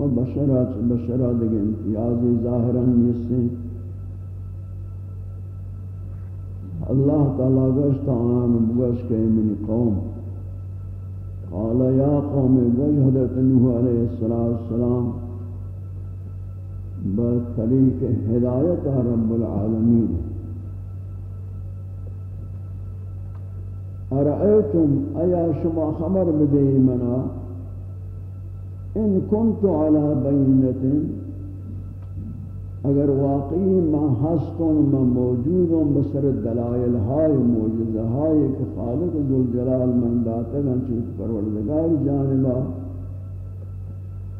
و بشرا چ بشرا دیگه امتیاز ظاهرا نیستیں اللہ تعالی گوشت آن بگوش کہ من قوم. قال یا قوم گوش حضرت نوح علیہ السلام بطریق ہدایت رب العالمین. ارأيتم ایا شما خبر بدے منا؟ ان كنت على بينه اگر واقعی ما ہستوں ما موجودوں بسر دلائل ہائے موجزہ ہائے کہ خالق ذو جلال من داتا گا چوت پروردگار جانبا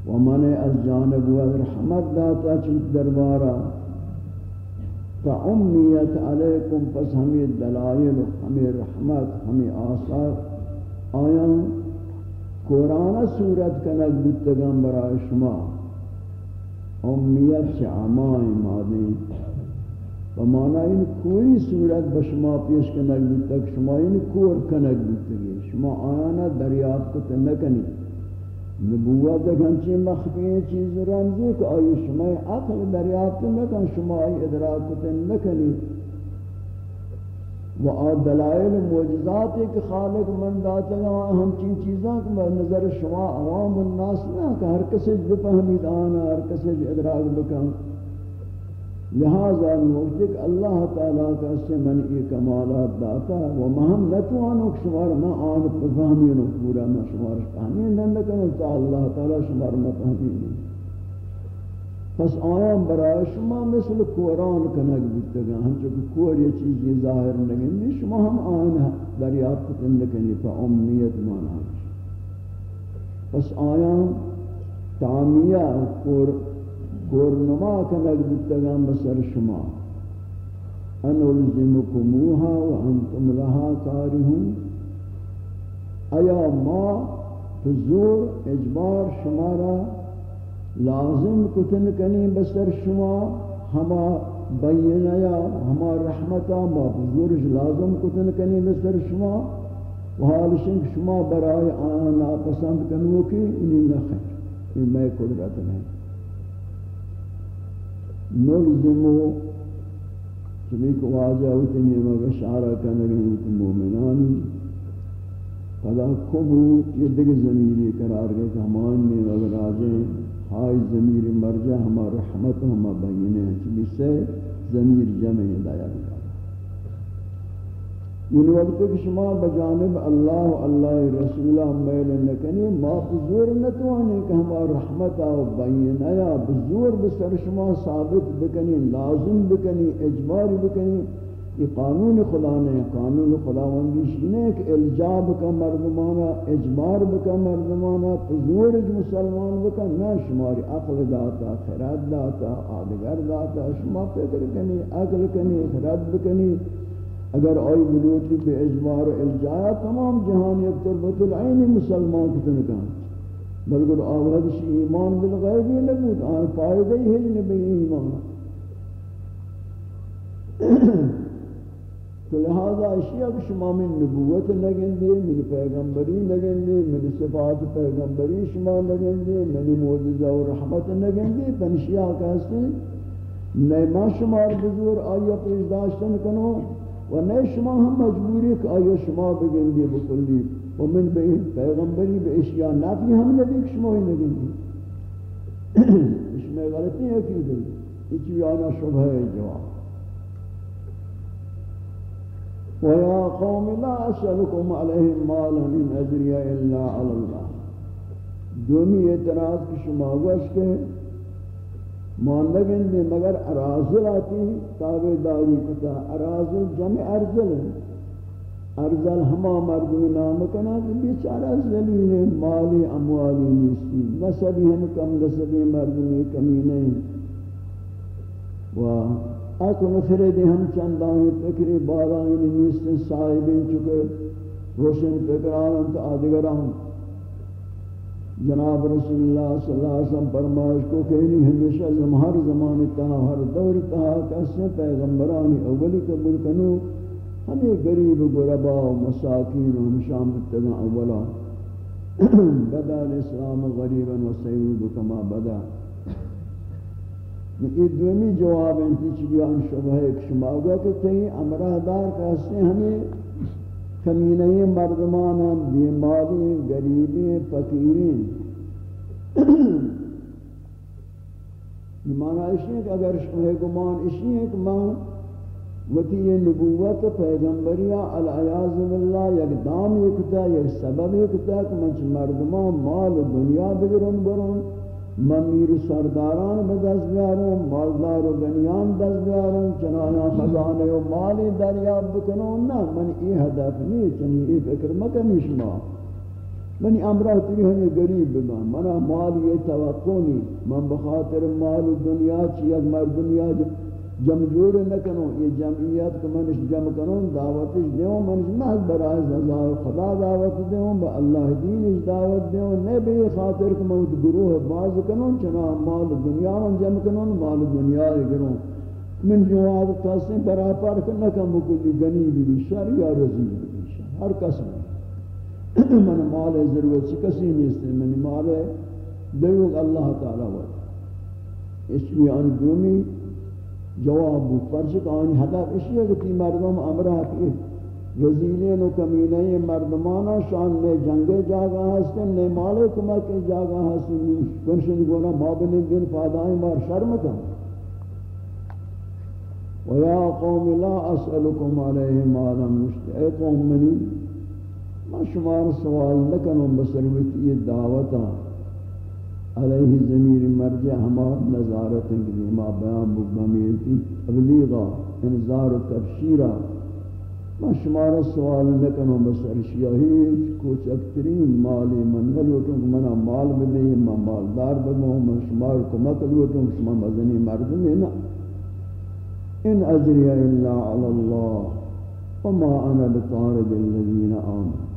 ومن از جانب و رحمت داتا چوت دربارا تا امیت علیکم، پس ہمیں دلائل ہمیں رحمت، ہمیں آثار آیاں قرآن صورت کنک بودتگم برای شما امیت سے عمائی مادیں بمانا ان کوئی صورت بشما پیش کنک بودتگ شما ان کور کنک بودتگی شما آیانا دریافت کتے نکنی نبوت گنچی مخفی چیز رمزی کہ آئی شما عقل دریافت نکن شما آئی ادراک کتے نکنی و آ دلائل معجزات ایک خالق من داتا گا ہم چین چیزاں کہ نظر شما عوام الناس نہ کہ ہر کسی بفہمید آنا ہر کسی ادراک بکن۔ لہذا موجد اللہ تعالیٰ کا سے من ای کمالات داتا و مہم نتوانو شمار ما آن بفہمینو پورا ما شمار فہمین نندکنو تا اللہ تعالیٰ شمار ما فہمینو پس آیام برای شما مثل قرآن کنگ بیتگا ہم چکہ کور یہ چیزی ظاہر نگن دی شما ہم آن دریافت کن لکنی پا امیت مانا پس آیام تعمیہ کور کورنما کنگ بیتگا بسر شما. انلزمکموها وانتم لها کارہون ایا ما حضور اجبار شمارا لازم کتن کنی بسر شما، ہما بینیا، ہما رحمتا ما بزرگ لازم کتن کنی بسر شما و حالشن شما برای آنا پسند کنو کی انہی نخیر یہ میں قدرت نہیں۔ نلزمو چمی کو واجہ اتنی مگا شعرہ کنگی اتنی مومنانی قدا کبو یہ دیکھ زمیری قرار گئے کہ ہمان میں اگر آجیں ہائی ضمیر مرجع ہما رحمت ہما بینے ہیں چلی سے ضمیر جمع دایا گیا یعنی وقت کہ شما بجانب اللہ و اللہ رسولہ میل نکنی، ما بزور نتوانی کہ ہما رحمت و بینے یا بزور بسر شما ثابت بکنی، لازم بکنی اجبار بکنی. یہ قانون خدا نے، قانون خدا وندیشی کہ الجاب کا مردمانہ اجبار بکا مردمانہ، حضور مسلمان بکا، نہ شماری عقل داتا، خرد داتا، آدگر داتا، شما فکر کنی، عقل کنی، خرد بکنی۔ اگر آئی بلوٹی پہ اجبار و الجایا، تمام جہان یک تربت العین مسلمان کتن کن بلکہ آوہدش ایمان بالغیبی نبود، آن فائدہ ہی نبی ایمان۔ تو لہذا اشیاء کہ شما من نبوت لگن دے من پیغمبری لگن دے من صفات پیغمبری شما لگن دے من معجزہ و رحمت لگن دے پنشیاء کہستے نئے ما شمار بزور آیا پیش داشتن کنو و نئے شما ہم مجبوری کہ آیا شما بگن دے بکلی و من پیغمبری بے اشیاء نافی ہم نبی شما ہی لگن دے اس میں غلطی ہے کی یہ چیز آنا شبہ ہے جواب۔ ويا قوم لا أسألكم عليه مالا إن أجري إلا على الله دومی اعتراض کی شما گوش کے ماندگن دے مگر ارازل آتی تابع داری کتا ارازل جمع ارزل ارزل ہما مردم نام کنا کہ بیچارہ زلیل مالی اموالی نیستی، نسبی ہم کم نسبی مردمی کمی نہیں۔ و اکن فردی ہم چندانی فکری بالائن نیست صاحبین چکے روشن فکران تا آدگران جناب رسول اللہ صلی اللہ علیہ وسلم فرمائش کو کہنی ہمیشہ ہر زمان تہا ہر دور تہا کسے پیغمبرانی اولی قبول کنو۔ ہمیں غریب، غربا و مساکین و ہمشام اتگاں اولا۔ بدا الاسلام غریبا و سیود کما بدا۔ یہ دومی جواب انتی چلی آن شبہ ایک شما گا کہ تئی امرہ دار کہستے ہمیں کمینہ مردمانا بیماری گریبی فقیری معنی اسی ہے کہ اگر شبہ گمان اسی ہے کہ میں وتی نبوت پیغمبریا العیاذ باللہ، یک دام یکتا یک سبب یکتا کہ منچ مردمان مال دنیا بگرن برن ممیر میر سرداران بدست بیارن مالدار و گنیان دست بیارن چنانا خزانه و مالی دریاب بکنون نه، من این هدف نیست چنین این فکر مکنی شما. من امرہ تری ہمیں گریب بگن منا مال یہ توقع نہیں من بخاطر مال و دنیا چی یک مردمیا جمع جوڑ نہ کنو یہ جمعیت کو منش جمع کنو دعوتش دیو منش محض برای ززار خدا دعوت دیو با اللہ دینش دعوت دیو نبی خاطر کو موت گروہ باز کنو چنا مال دنیا من جمع کنو مال دنیا گرو من جواب قسم برای پر نہ کم بکلی گنی بھی شر یا رزی بھی شر. ہر قسم. من مال ضرورت کسی نہیں من مال دیو اللہ تعالی و اس لیے ان دومی جواب بود. فرشک آنی هدف اشیاء کہ تی مردم امرہ کی وزیلین و کمینین مردمانا شان میں جنگ جاگا ہستن نے مال کمک جاگا ہستن کنشن گونا مابن دن فادائیں مار شرم کن. ویا قوم لا اسألكم علیہ مالا مشت اے قوم منی ما شمار سوال نکنم نکنوں بسروتی دعوتا. علیہ ضمیر مرجع ہما نظارت ہیں کہ بیان بگمیتی ابلیغا انذار و تبشیرہ ما شمار سوال نکنو بسر شیاہیچ کچھ اکترین مالی من نلوٹوں کہ منا مال بدے ما مالدار بگو من شمار کمک لوٹوں شما مزنی مردم نا ان اجری الا علی اللہ وما انا بطارد الذین آمن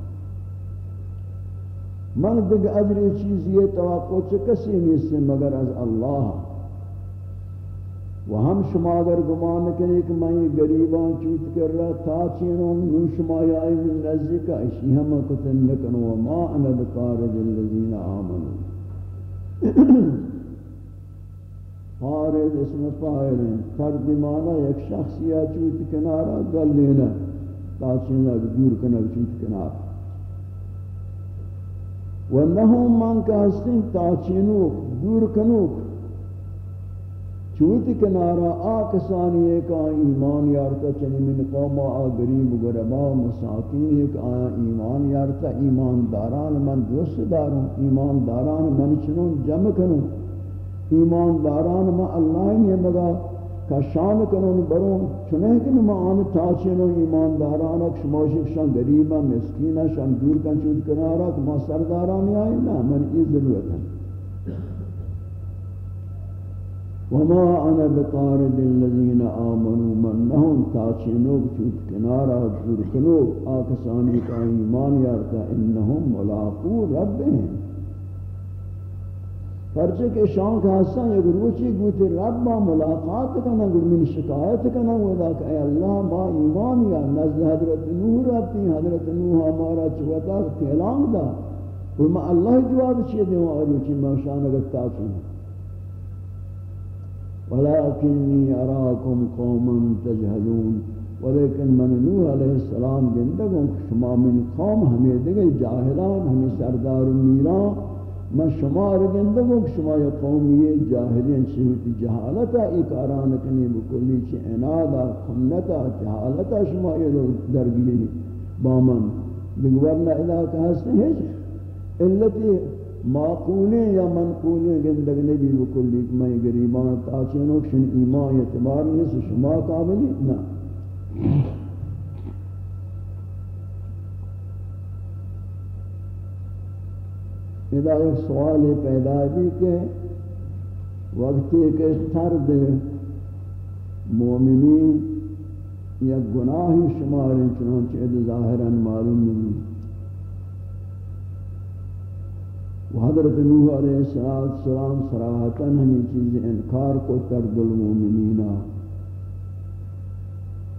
من دیگه اجر چیز یہ توقع چه کسی نیست، مگر از اللہ و ہم شما اگر گمان کریں کہ میں یہ گریبان چوت کر رہا تا چینوں نو شما آئی من نزدیک اشی ہم کتن نکنو وما انا بقارج الذین آمنوا خارج اسم فائل ہیں فرد مانا یک شخصیہ چوت کنارا گل لینا تا چینوں دور کنر چوت کنارا و ونہم من کا ہستن تاچینوک دور کنوک. چوت کنارا آکسانی ایک آن ایمان یارتا چنی من قوم آ گریب گربا مساکین ایک آیا ایمان یارتا ایمان داران من دوست داروں ایمان داران من چنون جمع کنوں ایمان داران من اللہ نے مگا کشان کنون برون چنہ کہ نمان تاچین و ایمانداران اک شموشک شان غریبا مسکینا شان دور کن چود کنارا کہ ما سرداران آئی نا من ای ضرورت ہے وما انا بطارد الذين آمنوا من نهم تاچینو چود کنارا دور کنو، آکسانی کا ایمان یارتا انہم ملاقو ربهم. پرچے کہ شان کا حسن یک روچی گوتی رب با ملاقات کنا گر من شکایت کنا ودا کہ اے اللہ ما ایمان یا نزد حضرت نوح ربتی حضرت نوح ہمارا چوتا اعلان دا۔ اور ما اللہ جواب چیئے دیں اور روچی ما شان گتا کنا ولیکنی اراکم قوما تجہلون ولیکن من نوح علیہ السلام گندگوں شما من قوم ہمیں دگے جاہلان، ہمیں سردار میران۔ ما شما رگندگو کہ شما یا قومی جاہلین شہوتی جہالتا اکاران کنی بکلی چی انادا خمنتا، جہالتا، شما یہ درگیری بامن بگورنا علاقہ ہستے ہیں علتی معقولی یا منقولی گندگ نبی بکلی کہ میں گریبان تاچینو کشن ایمان اعتبار نیست، شما قابلی؟ نا ادا ایک سوال پیدا بھی کہ وقتی کے سرد مومنین یا گناہی شمار چنانچہ اد ظاہراً معلوم نہیں۔ و حضرت نوح علیہ السلام صراحتاً ہمیں چیزیں انکار کو ترد المومنین۔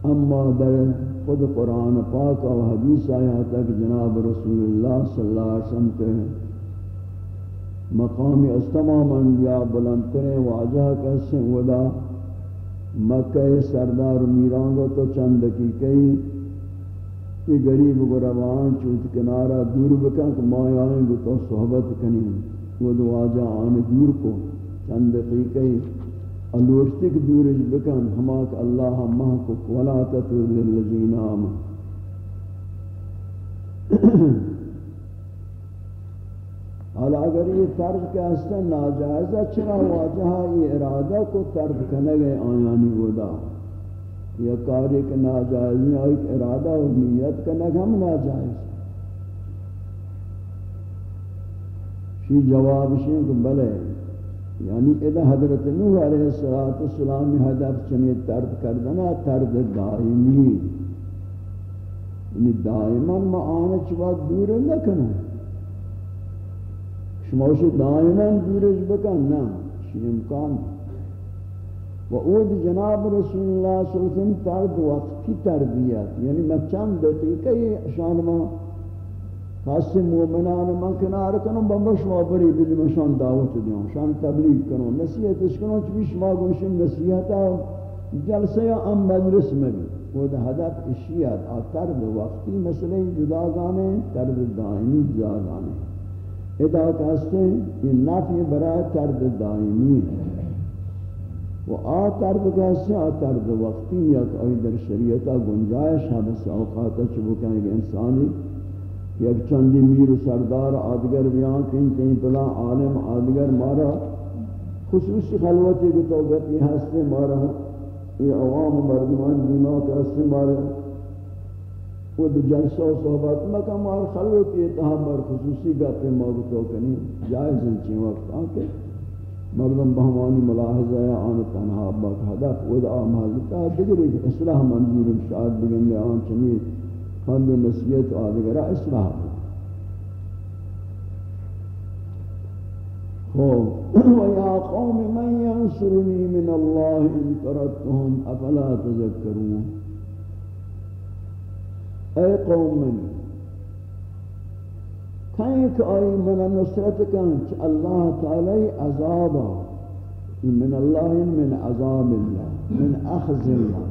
اما در خود قرآن پاک و حدیث آیا تک جناب رسول اللہ صلی اللہ علیہ وسلم کے مقامی از تمام انبیاء بلندترین واجہ کیسے ودا مکہ سردار میرانگو تو چند دقیقی کہ غریب گروان چوت کنارہ دور بکن کہ ماں آئیں گو تو صحبت کنی وہ واجہ آن دور کو چند دقیقی الورتک دورج بکن ہماک اللہ محکک ولا تطر للذین آمن۔ حالا اگر یہ طرد کے اصلا ناجائزہ چرا واجہا یہ ارادہ کو طرد کرنے گئے آیانی گودا یہ کاری کے ناجائز نہیں آئی ارادہ و نیت کرنے گئے ہم ناجائز. شی جواب شیئے کہ بلے یعنی اذا حضرت نوح علیہ السلام حدف چنی ترد کردنا ترد دائمی. یعنی دائما ما آنے چواد دور نکنو شماش دائما دورش بکن نا شی امکان؟ و اود جناب رسول اللہ صلی اللہ علیہ وسلم ترد وقتی تربیت یعنی میں چند دقیقہ شان ما خاص مومنان من کنار کنم بم شما بری بلی مشان دعوت دیوں شان تبلیغ کنم نصیحت اس کنم چوی شما گوشم نصیحتا جلسه یا ام مجلس میں بھی وہ ہدف اشیات آ طرد وقتی مسئلہ جدا گانے طرد دائمی جدا گانے ادا کہتے ہیں یہ نفی برای طرد دائمی ہے۔ وہ آ طرد کہتے ہیں آ طرد وقتی یا کوئی در شریعتا گنجائش ہے بس اوقاتا چبو کہیں گے انسانی یک چندی میر و سردار آدگر بیان کن کہیں پلا عالم آدگر مارا۔ خصوصی خلوتی کو توقت یہ ہستے مارا۔ یہ عوام مردمان دیما کا ہستے مارا وہ جلسہ و صحبت مکہ مار خلوتی اتحاب بر خصوصی گاتے موقتو کنی. جائز انچین وقت. آکے مردم بہمانی ملاحظہ یا آن تنہا باک حدف ود آم حضرتا دیگر ایک اصلاح منظور شاید بگن لے آن چمیر خند و نصیت و آدھگرہ اصلاح خوب وَيَا قَوْمِ مَنْ يَنْصُرُنِي مِنَ اللَّهِ إِنْ تَرَدْتُهُمْ أَفَلَا تَذَكَّرُونَ اے قوم منی کہیں کہ آئی من نصرت کن چھ اللہ تعالی عذابا من اللہ من عذاب اللہ من اخذ اللہ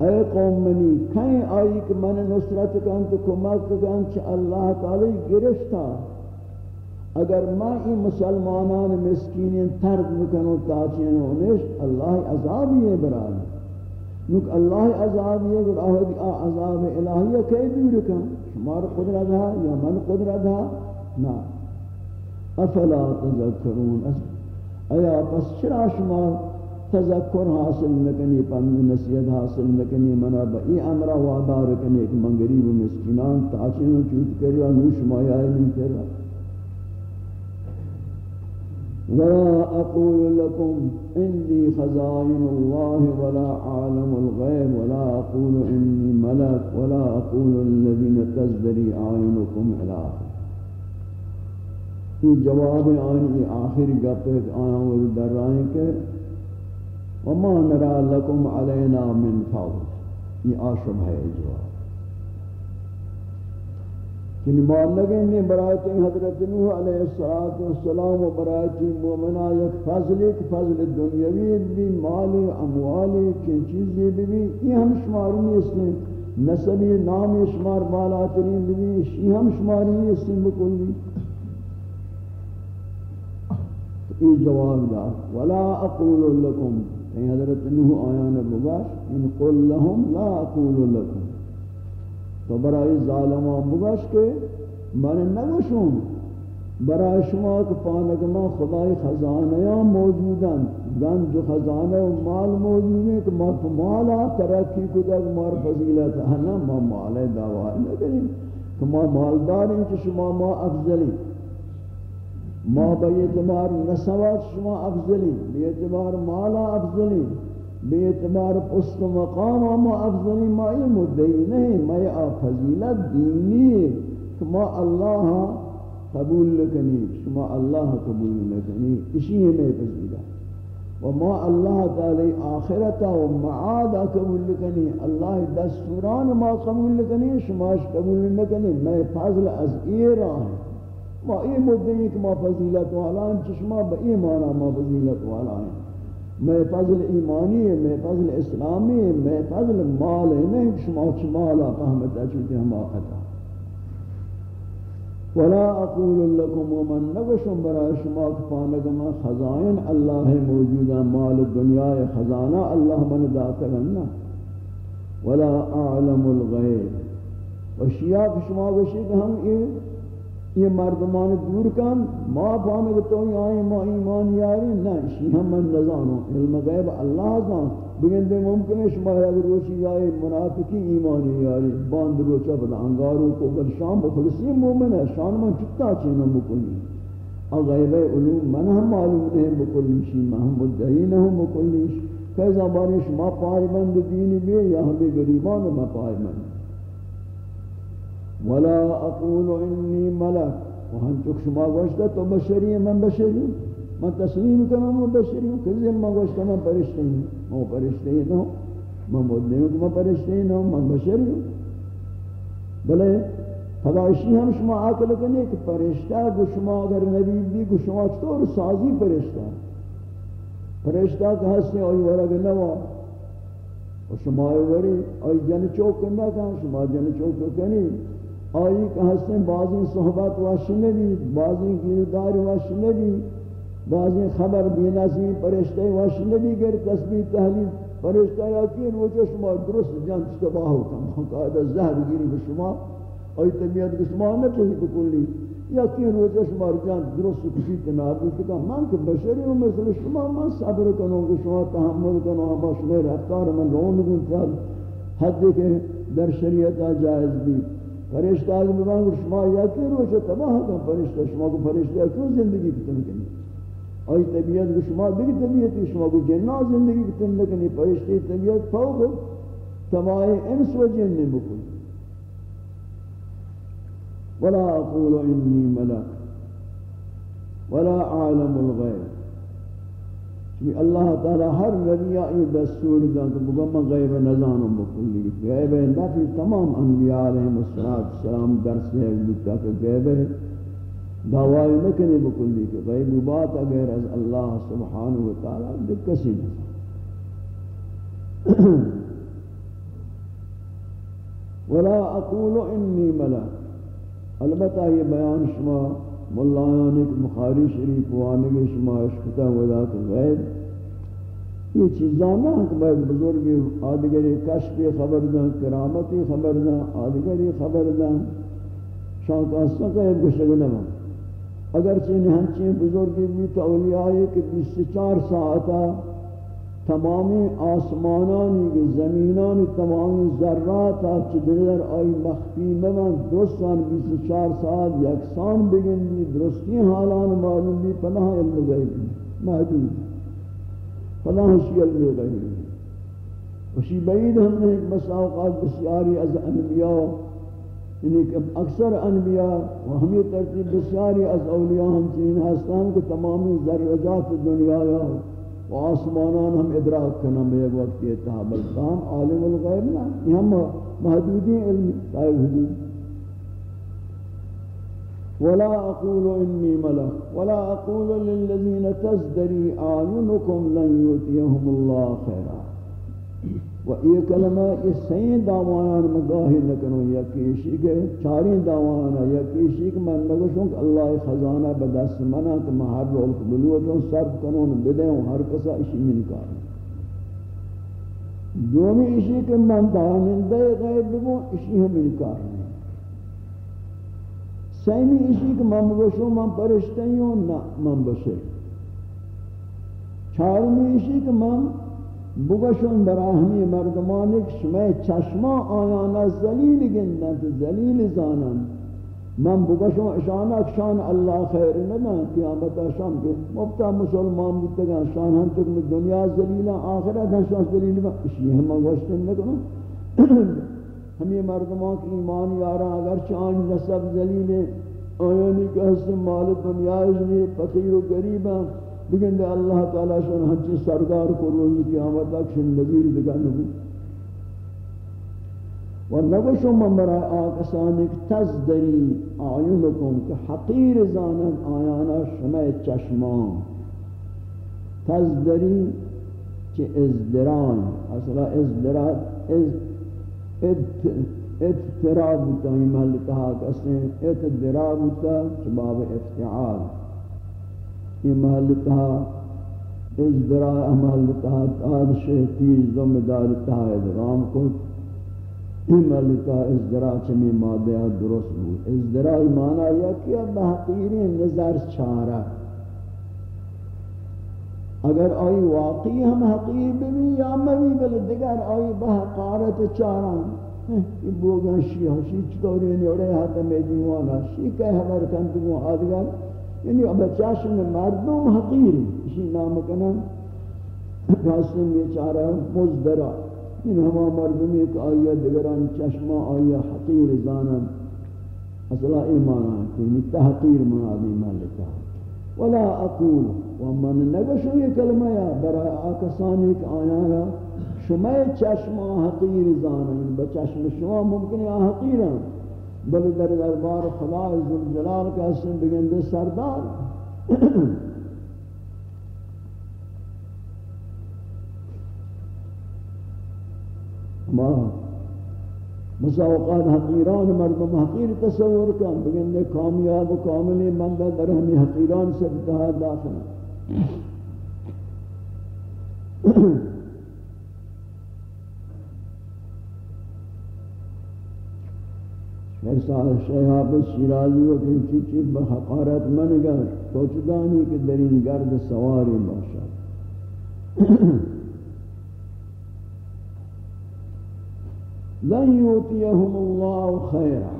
اے قوم منی کہیں آئی کہ من نصرت کن تو کمک کن چھ اللہ تعالی گرفتا اگر ما این مسلمانان مسکینین ترد بکنو تاچین ہونش اللہ عذابی ہے برای نوک اللہ عذابی ہے گر آہدی آ عذاب الہیہ کئی دور کن شمار قدرت ہے یا من قدرت ہے نا۔ افلا تذکرون؟ ایا پس چرا شمار تذکر حاصل نکنی، پند نصیحت حاصل نکنی؟ منا با ای امرہ وادار کنی ایک من غریب و مسکنان تاچین چوت کر رہا نوش مایائی من کر رہا ولا أقول لكم إني خزائن الله ولا عالم الغيب ولا أقول إني ملك ولا أقول الذين تزدري أعينكم إلى آخر. في جواب آنی آخر گپت آیا وہ در رائیں کہ وما نرى لكم علينا من فضل. یہ آشب ہے جواب. کہ نمان لگیں گے برایت حضرت نوح علیہ السلام و برایت مومنہ یک فضل، ایک فضل دنیاوی بھی، مال، اموال چن چیزی بھی بھی، یہ ہم شماری نہیں اس نے نسبی نام شمار بالا ترین بھی یہ ہم شماری نہیں اس نے بکلی یہ جواب دا، ولا اقول لكم۔ کہ حضرت نوح آیان بگاش ان قل لهم لا اقول لكم۔ تو برای ظالمان بگاش کے من نگوشوں برای شما کہ پانک ما خدای خزانیاں موجودن. گنج و خزانہ و مال موجود ہیں کہ ما مالا ترقی کو تک مار فضیلت ہے نا ما مال دعوی نکنیم کہ ما مالدار ہیں کہ شما ما افضلی ما با اعتبار نسوات شما افضلی بے اعتبار مالا افضلی بے اعتبار پست مقام ما افضلی ما یہ مدعی نہیں ما یہ فضیلت دینی. ہے کہ ما اللہ قبول لکنی شما اللہ قبول لکنی اسی ہے میں فضیلت وما اللہ تعالی آخرتا و معادا قبول لکنی اللہ دستوران ما قبول لکنی شماش قبول لکنی میں فضل از ایران ما ای مدنی کہ ما فضیلت والا ہیں چشما با ایمانا ما فضیلت والا ہیں میں فضل ایمانی ہے میں فضل اسلامی ہے میں فضل مال ہے نہیں شما چمالا فهمتا چوتی ہم آختا ولا اقول لكم ومن نگشم برای شما کفانگما خزائن اللہ موجودا مال دنیا خزانہ اللہ من داتا گنا ولا اعلم الغیب. وشیاء شما گوشی کہ ہم یہ یہ مردمان دور کن، ما پانے کہ تو آئیں ما ایمان یاری نہ اسی ہم من نزانو. علم غیب اللہ زان. بگن دے ممکن ہے شما اگر روشی آئے منافقی ایمانی یاری. باند روچا بدا انگارو کو بل شام بخلصی مومن ہے شان من چکتا چینا بکلی؟ غیب علوم من ہم معلوم نہیں بکلی. شی ما ہم مدعین ہم بکلی. شی فیضا بانی شما پائی بند دینی بھی یا ہمیں گریبان میں پائی بند ولا اقول انی ملک وہن چک شما گوشتا تو بشری من بشری. من تسلیم کنم من بشری. کسی من گوشتا من پرشتی ہوں من پرشتی ہوں من مدنی ہوں من پرشتی ہوں من بشری. ہوں بلے فضائشی ہم شما عقل کنے کہ پرشتہ گو شما اگر نبی بھی گو شما چطور سازی پرشتہ؟ پرشتہ کہ ہستے آئی ورگ نوا. و شما آئی وری آئی جن چوک کننا کہاں شما جن چوک کنی. آئی کہ ہستیں بعضی صحبت واشی نبی بعضی گیردار واشی نبی بعضی خبر بیناسی پرشتے واشی نبی گر تسبیح تحلیل، پرشتہ یقین وہ جو شما درست جان تباہ ہوتا قاعدہ زہر گیری بشما آئی طبیعت شما نہ کہی بکلی یقین وہ جو شما جان درست کسی تنابی کہ من کہ بشری ہوں مثل شما، من صبر کنوں کہ شما تحمل کنوں ہم شما رفتار من رون گن حد کہ در شریعت جائز بھی فرشتہ آگے ببانگ شما یا کی روچ تباہ کن فرشتہ شما کو فرشتہ کیوں زندگی کتن کنی آئی طبیعت کو شما دیکھ طبیعت شما کو جنہ زندگی کتن کنی فرشتہ طبیعت فوق تباہ انس و جن بکل ولا اقول انی ملک، ولا اعلم الغیب. کہ اللہ تعالی ہر نبی ای دستور دان کہ بگم غیب نزان بکلی غیب نفی تمام انبیاء علیہ السلام درس ہے لکھا کہ غیب ہے۔ دعوائی نکنی بکلی کہ غیب بات اگر از اللہ سبحانہ وتعالی بکسی نزان ولا اقول انی ملک۔ البتہ یہ بیان شما ملایان یعنی ایک مخاری شریف وانگی شما اشکتا وذات غیب. یہ چیزاں نہ کہ میں بزرگی آدگری کشفی خبر دیں، کرامتی خبر دیں آدگری خبر دیں. شان کا حصہ کا ایک گشگ نہ اگر چین ہنچین بزرگی بھی تو اولیاء کہ بیس چار ساعتا تمامی آسمانانی که زمینانی تمامی ذرات چه در آئی مخفی بمن درستان بیس چار ساعت یکسان بگندی. درستی حالان معلوم بھی پناہ علم غیبی محدود. پناہ شی علم غیبی وشی بعید ہم نے ایک مساوقات بسیاری از انبیاء. یعنی کہ اکثر انبیاء و ہمیں ترتیب بسیاری از اولیاء ہم چین ہستان کہ تمامی ذرجات دنیا یا و آسمانان ہم ادراک کرنا میں ایک وقت یہ تھا بلکام عالم الغیب نا، یہ ہم محدودی علم تائے حدود۔ ولا اقول انی ملک ولا اقول للذین تزدری آئینکم لن یوتیهم اللہ خیرہ و یہ کلمہ یہ سین دعوان مگاہی نکنو یا کیشی کے چاری دعوان یا کیشی کہ من نگوشوں کہ اللہ خزانہ بدست منا کہ میں ہر رول قبلوتوں سرد کنون بدیں ہر کسا اشی من کار۔ دومی اشی کہ من دانندے غیب بگو اشی ہم من کار۔ سیمی اشی کہ من بگوشوں من پرشتیوں نا من بشر چارمی اشی کہ من بگشون برای ہمی مردمانی که شما چشما آیانا زلیل گندن تو زلیل زانن. من بگشون اشانا شان اللہ خیر ندن، قیامت شام کے مبتا مسلمان بودتگا شان ہم تک میں دنیا زلیل آخرت ہم شان زلیل اسی ہم گوشتن نکنو ہمی مردمان کی ایمان یارا اگر چان نصب زلیل آیانی کہ حسن مال دنیا ازنی، فقیر و گریب بگن دے اللہ تعالیٰ شن ہنچی سردار کو روز قیامت تک شن نظیر دگا نبو و نگوشو من برای آکسانی که تزدری آیونکم که حقیر زانند آیانا شمع چشمان تزدری چه ازدران اصلا ازدران از اضطراب ہوتا ہے محل تہا کسے اضطراب ہوتا ہے باب افتعال یہ محل تہا ازدراء محل تہا تادش تیز دم دار تہا ادغام کو یہ محل تہا ازدراء چمی مادہ درست بود ازدراء معنی یا کیا بحقیرین نظر چارہ۔ اگر آئی واقعی ہم حقیر بھی یا مبی بل دیگر آئی بحقارت چاران۔ یہ بوگن شیعہ شیعہ چطوری نیوڑے ہاتھ میں دیوانا شیعہ کہہ حبر کنتگو آدگر۔ یعنی اب چاشم مردم حقیر اسی نام کنا قاسم بیچارہ مزدرہ. ان ہما مردم ایک آیا دگران چشمہ آیا حقیر زانا اصلا ایمانا یعنی تحقیر منادی مالکہ. ولا اقول ومن نگشو یہ کلمہ یا برای آکسانی کہ آیانا شما چشمہ حقیر زانا یعنی بچشم شما ممکن ہے حقیرہ بل در دربار خدا ذوالجلال کا اسم بگندے سردار ما مساوقات حقیران مردم حقیر تصور کن بگندے کامیاب و کاملی مندہ در ہمی حقیران سے اتحاد داخل ارسال شیحاب شیرازی و کنچی چی بحقارت منگر توچدانی کہ در این گرد سواری باشد؟ لن یوتیهم اللہ خیرا.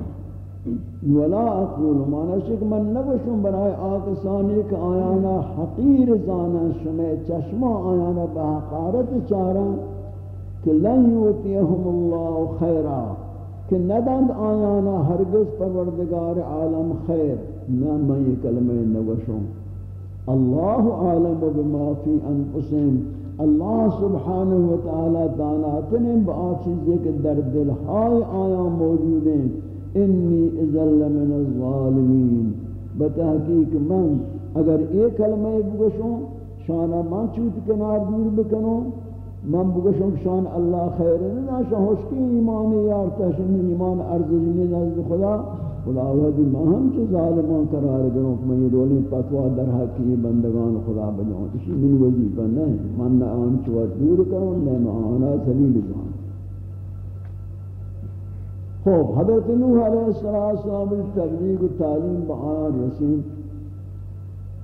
ولا اقول مانا شک من نبشم برای آکسانی کہ آیانا حقیر زانا شمع چشمہ آیانا بحقارت چارا کہ لن یوتیهم اللہ خیرا. کہ ندند آیانا ہرگز پروردگار عالم خیر، نہ میں یہ کلمہ نوشوں اللہ عالم بما فی انفسهم اللہ سبحانہ وتعالی داناتن با چیزیں کہ در دل ہائے آیا موجود ہیں۔ انی اذل من الظالمین۔ بتحقیق من، اگر ایک کلمہ بگوشوں شانہ من چوت کنار دور بکنوں۔ من بگوشم شان اللہ خیر نه شان ہوشکی ایمان یار تشن ایمان ارز جنی نزد خدا. خدا ودی ما ہم چ ظالمان قرار گروں میں یہ رولی فتوا در حق یہ بندگان خدا بنوں اسی من وظیفہ نہیں من نہ ان چ دور کروں نہ معانا سلیل جان. خوب حضرت نوح علیہ السلام تبلیغ و تعلیم بآن رسید.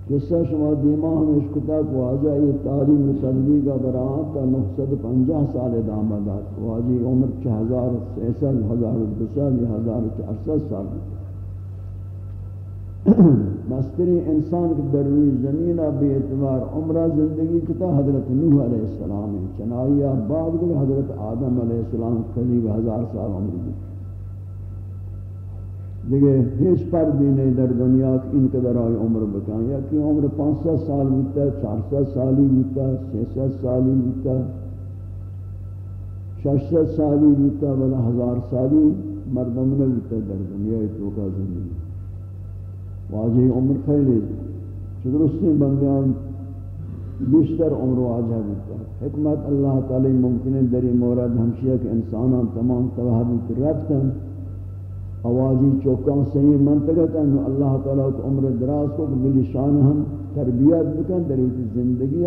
قصہ شما دیما ہمیش کتا کو آجا، یہ تعلیم و تبلیغ برآں تا نحصد پنجہ سال دامدات واجی عمر چھ ہزار سیسل، ہزار دسل ہزار چارسل سال۔ مستری انسان کے در روی زمین بے اعتبار عمرہ زندگی کتا حضرت نوح علیہ السلام چنائیہ بعد حضرت آدم علیہ السلام قریب ہزار سال عمر دی۔ دیگه هیچ پردی نہیں در دنیا ان قدر آئی عمر بکان یا کہ عمر پانچ سات سال ہوتا ہے چار سات سالی ہوتا ہے چھ سات سالی ہوتا ہے شش سات سالی ہوتا ہے بلا ہزار سالی مردم نے ہوتا در دنیا تو کا زندگی واجہ عمر خیلی چدرستی بندیان بیشتر عمر واجہ ہوتا حکمت اللہ تعالی ممکن ہے دری مورد ہمشیہ کہ انسانان تمام توہبی رفتن آوازی چوکان صحیح منطقہ تن اللہ تعالیٰ کو عمر دراز کو بلی شان ہم تربیت بکن در ایتی زندگی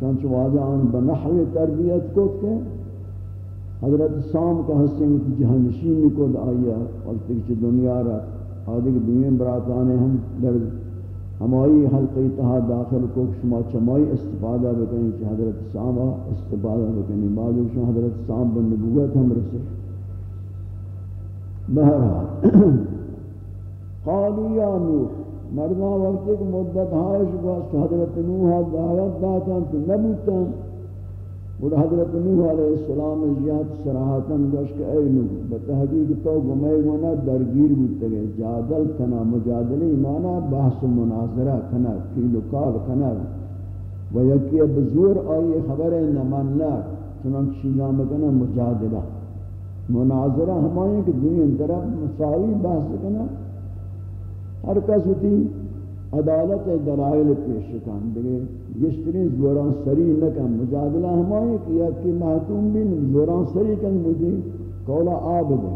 چانچ واضح آن بنحو تربیت کو کہ حضرت سام کا حسن کی جہنشین کو آیا وقت کی دنیا را آدھے کہ دنیا براتانے ہم در ہمائی حلقی تہا داخل کو شما چمائی استفادہ بکنی چی حضرت سام استفادہ بکنی بعض حضرت سام بن نبوت ہم رسے۔ بہرحال۔ قالوا یا نوح مردہ وقت ایک مدت ہائش با حضرت نوح دعوت داتا تو نبوتا اور حضرت نوح علیہ السلام جہت صراحتاً گوش کہ اے نوح بتحقیق تو گمے گونا درگیر بودتے گئے جادل کنا مجادلی مانا بحث و مناظرہ کنا کیل و کال کنا و یکی بزور آئی خبر نمانا چنان چیزا مکنا مجادلہ مناظرہ ہمائیں کہ دنیا طرف مساوی بحث کنا ہر کس ہوتی عدالت دلائل پیش کن دیگه گشترین زوران سری نکن مجادلہ ہمائی کیا کہ محکوم بھی زوران سری کن مجھے قولا آب دے۔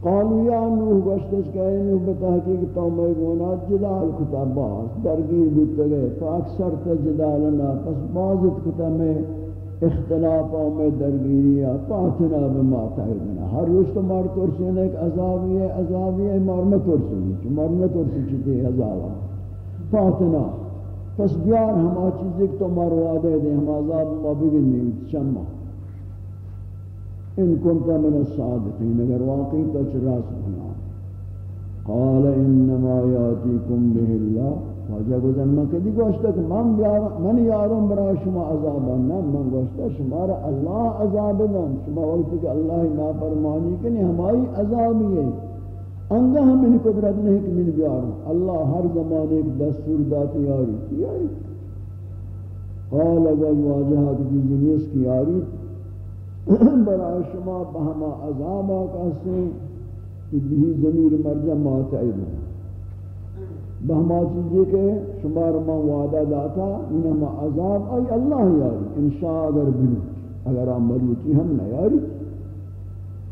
قالوا یا نوح، گوشتش کہ اے نوح، بتحقیق تو میں گونا جدال کتا باز، درگیر بیتے گئے فاکثر تا جدالنا پس بازت کتا میں اختلاف میں درگیری پاتنا بما تعیدنا ہر روز تو مار ترسین ایک عذابی ہے عذابی ہے، مار نہ ترسین چو مار نہ ترسین چکے عذابا پاتنا پس بیار ہما چیز ایک تو مار وعدے دیں ہم عذاب ما بگنی چما ان کنتا من الصادقین، اگر واقعی تو چراس بنا. قال انما یاتیکم به اللہ. واجہ گزن من کدی گوشتا کہ من, من یارم برای شما عذاب نہ من گوشتا شما را اللہ عذاب دن شما وقت کہ اللہ نافرمانی کنی ہمائی عذابی ہے انگا ہم ان قدرت نہیں کہ من بیارم. اللہ ہر زمان ایک دستور داتی یاری. کی آئی قال اگر واجہ کسی جنیس کی یاری برای شما بہما عذابا کہتے کہ بھی ضمیر مرجع ماتعید ہے بہما چیزی کے شمار ما وعدہ داتا انما عذاب. آی اللہ یاری انشاء اگر بلو اگر ہم ملوٹی ہم نہ یاری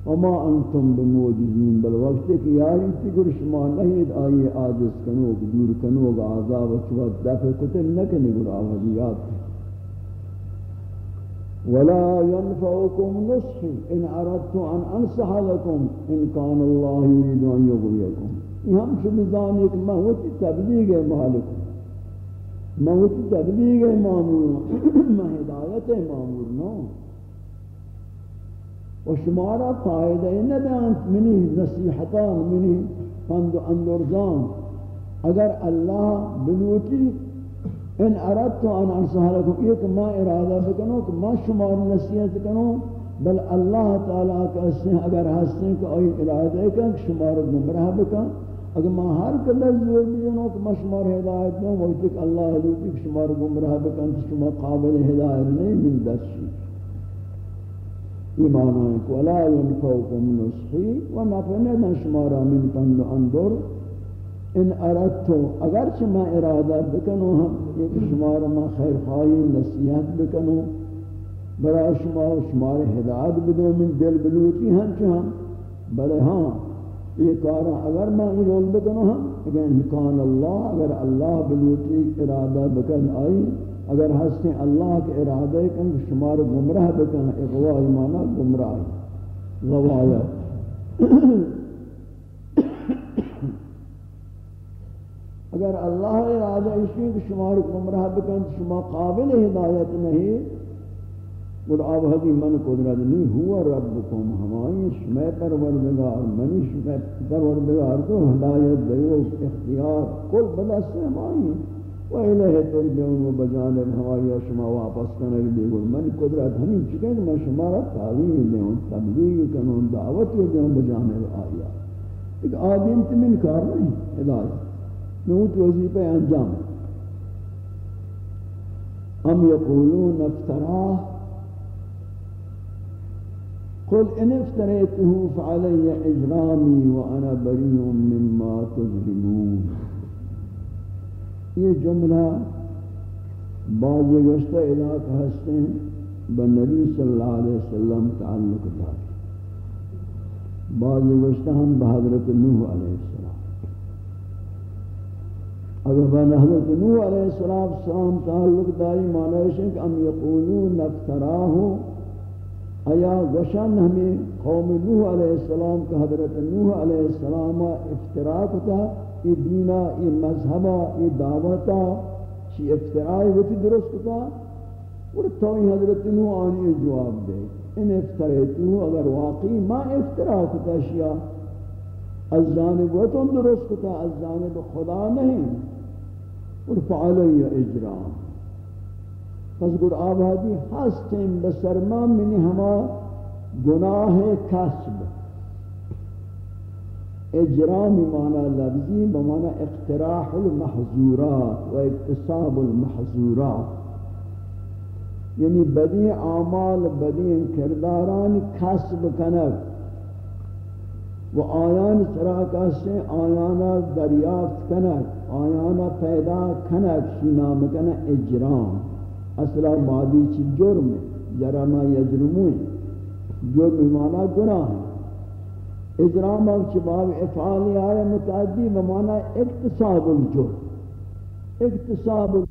وما أنتم بموجزین بل وقت کی یاری تگر شما نہیں آئی آجز کنوگ دور کنوگ عذاب چوات دفع کتن نکنی گر آوازیات. ولا ينفعكم نصحي ان اردت ان انصح لكم ان كان الله يريد ان يغويكم یہ ہم زانی کہ میں وچ تبلیغ مالک مہوچی وچ تبلیغ مامور. مہدایت ہدایت معمور نو. و شما فائدہ فائدة ندهند منی نصیحتان منی فند و اندرزان. اگر اللہ بنوتی ان اراد تو ان انصح یہ کہ ما ارادہ بکنو کہ ما شمار نصیحت کنو بل اللہ تعالی کا اگر هستن که این اراده کن شمار را گمراه بکن. اگر میں ہر قدر زور دیوں کہ میں شمار ہدایت دوں وقت کہ اللہ حضور کی شمار گمراہ بکن شما قابل ہدایت نہیں من دست شی ایمان ہے کہ ولا ينفوكم نصحی و نفعنا شمارا من پند اندر۔ ان اردتو، اگرچہ میں ارادہ بکنو ہم، ایک شمار میں خیر خواہی نصیحت بکنو۔ برای شما شمار ہدایت بدو، من دل بلوٹی ہم چاہم بلے ہاں یہ کارا اگر میں یہ رول بکنو ہم ہاں، اگر انکان اللہ، اگر اللہ بلوٹی ارادہ بکن آئی، اگر ہستیں اللہ کے ارادہ کن، شمار گمراہ بکن اغواء ایمانا گمراہ غوایا اگر اللہ ارادہ اسی شمار گمراہ بکن، شما قابل ہدایت نہیں اور آب حدی من قدرت نہیں ہوا ربکم ہمائی شمع پروردگار منی شمع پروردگار تو ہدایت دیو اختیار، کل بدست ہمائی و الہ ترجعون و بجانب ہمائی شما واپس کرنے کے من قدرت ہمیں چکے کہ میں شما را تعلیم دیں تبلیغ کنوں دعوت دیں بجانب آیا۔ ایک آدم تمن کار نہیں، ہدایت۔ نوت وظیفہ انجام۔ ام یقولون افتراہ قل ان افتريته فعلي اجرامي وانا بريء مما تجرمون یہ جملہ بعض گشتہ علاقہ ہستے ہیں بنبی صلی اللہ علیہ وسلم تعلق دار. بعض گشتہ ہم بحضرت نوح علیہ السلام. اگر بن حضرت نوح علیہ السلام تعلق داری، معنی ہے کہ ام یقولون افتراہو آیا گشن ہمیں قوم نوح علیہ السلام کا حضرت نوح علیہ السلام افتراق تھا یہ دینہ یہ مذہبہ یہ دعوتہ، چی افترائی ہوتی درست تھا اور توی حضرت نوح آنی جواب دے۔ ان افتریتو اگر واقعی ما افتراق تھا شیعہ، از جانب وطن درست تھا از جانب خدا نہیں۔ اور فعلی اجرام پس گر آبادی ہستیں بسرما منی ہما گناہ کسب۔ اجرام معنی لفظی بمعنی اقتراح المحضورات و اقتصاب المحضورات یعنی بدی اعمال، بدی کرداران کسب کنک و آیان چراکہ سے آیانا دریافت کنک آیانا پیدا کنک شی نام کنک اجرام۔ اصلا مادی چی جرم جرم یجرمون جرم مانا گناہ اجرام اب چی باب افعالی آئے متعدی بمانا اقتصاب الجرم۔ اقتصاب الجرم